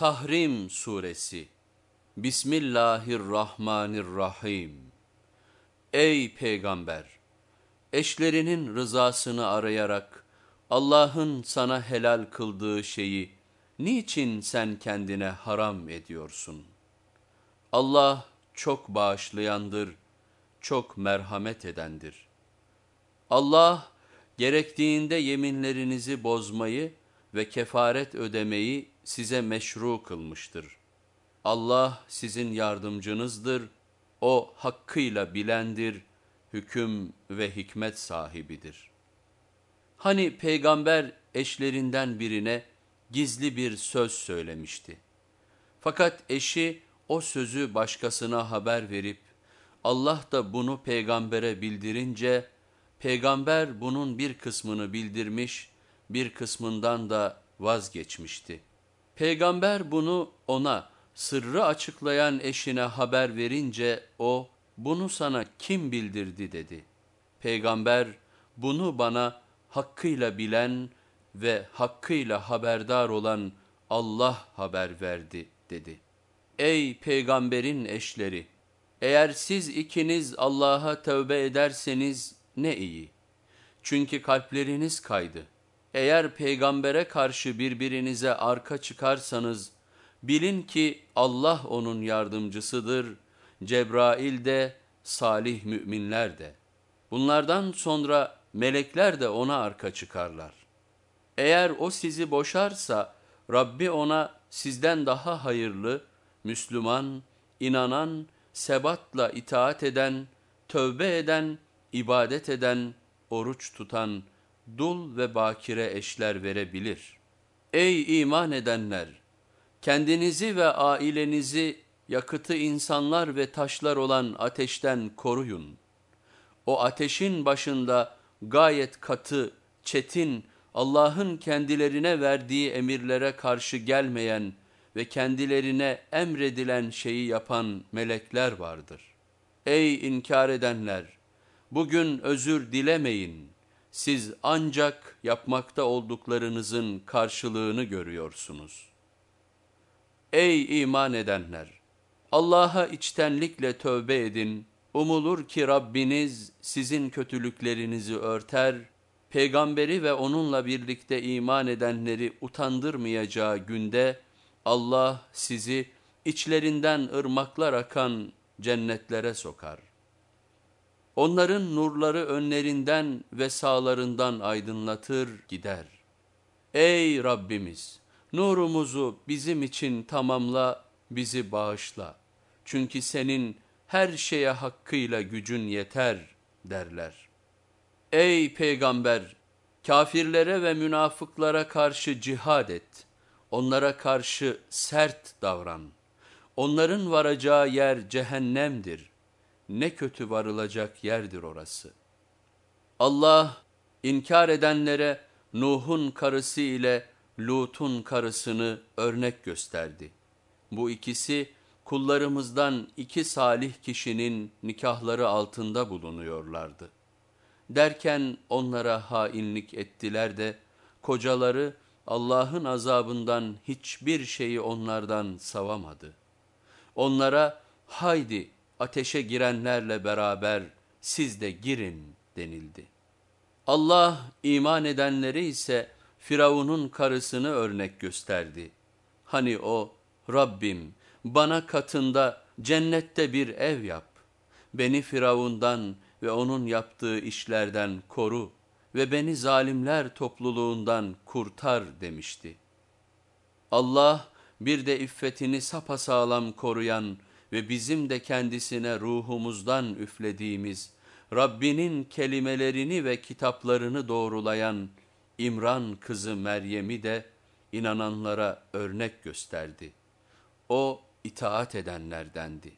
Tahrim Suresi Bismillahirrahmanirrahim Ey Peygamber! Eşlerinin rızasını arayarak Allah'ın sana helal kıldığı şeyi niçin sen kendine haram ediyorsun? Allah çok bağışlayandır, çok merhamet edendir. Allah gerektiğinde yeminlerinizi bozmayı ve kefaret ödemeyi size meşru kılmıştır. Allah sizin yardımcınızdır, O hakkıyla bilendir, hüküm ve hikmet sahibidir. Hani peygamber eşlerinden birine gizli bir söz söylemişti. Fakat eşi o sözü başkasına haber verip, Allah da bunu peygambere bildirince, peygamber bunun bir kısmını bildirmiş, bir kısmından da vazgeçmişti. Peygamber bunu ona sırrı açıklayan eşine haber verince o bunu sana kim bildirdi dedi. Peygamber bunu bana hakkıyla bilen ve hakkıyla haberdar olan Allah haber verdi dedi. Ey peygamberin eşleri! Eğer siz ikiniz Allah'a tövbe ederseniz ne iyi. Çünkü kalpleriniz kaydı. Eğer peygambere karşı birbirinize arka çıkarsanız, bilin ki Allah onun yardımcısıdır, Cebrail de, salih müminler de. Bunlardan sonra melekler de ona arka çıkarlar. Eğer o sizi boşarsa, Rabbi ona sizden daha hayırlı, Müslüman, inanan, sebatla itaat eden, tövbe eden, ibadet eden, oruç tutan, dul ve bakire eşler verebilir. Ey iman edenler! Kendinizi ve ailenizi yakıtı insanlar ve taşlar olan ateşten koruyun. O ateşin başında gayet katı, çetin, Allah'ın kendilerine verdiği emirlere karşı gelmeyen ve kendilerine emredilen şeyi yapan melekler vardır. Ey inkar edenler! Bugün özür dilemeyin. Siz ancak yapmakta olduklarınızın karşılığını görüyorsunuz. Ey iman edenler! Allah'a içtenlikle tövbe edin. Umulur ki Rabbiniz sizin kötülüklerinizi örter, peygamberi ve onunla birlikte iman edenleri utandırmayacağı günde Allah sizi içlerinden ırmaklar akan cennetlere sokar. Onların nurları önlerinden ve sağlarından aydınlatır gider. Ey Rabbimiz! Nurumuzu bizim için tamamla, bizi bağışla. Çünkü senin her şeye hakkıyla gücün yeter derler. Ey peygamber! Kafirlere ve münafıklara karşı cihad et. Onlara karşı sert davran. Onların varacağı yer cehennemdir. Ne kötü varılacak yerdir orası. Allah inkar edenlere Nuh'un karısı ile Lut'un karısını örnek gösterdi. Bu ikisi kullarımızdan iki salih kişinin nikahları altında bulunuyorlardı. Derken onlara hainlik ettiler de kocaları Allah'ın azabından hiçbir şeyi onlardan savamadı. Onlara haydi ateşe girenlerle beraber siz de girin denildi. Allah iman edenleri ise Firavun'un karısını örnek gösterdi. Hani o Rabbim bana katında cennette bir ev yap. Beni Firavundan ve onun yaptığı işlerden koru ve beni zalimler topluluğundan kurtar demişti. Allah bir de iffetini sapasağlam koruyan ve bizim de kendisine ruhumuzdan üflediğimiz Rabbinin kelimelerini ve kitaplarını doğrulayan İmran kızı Meryem'i de inananlara örnek gösterdi. O itaat edenlerdendi.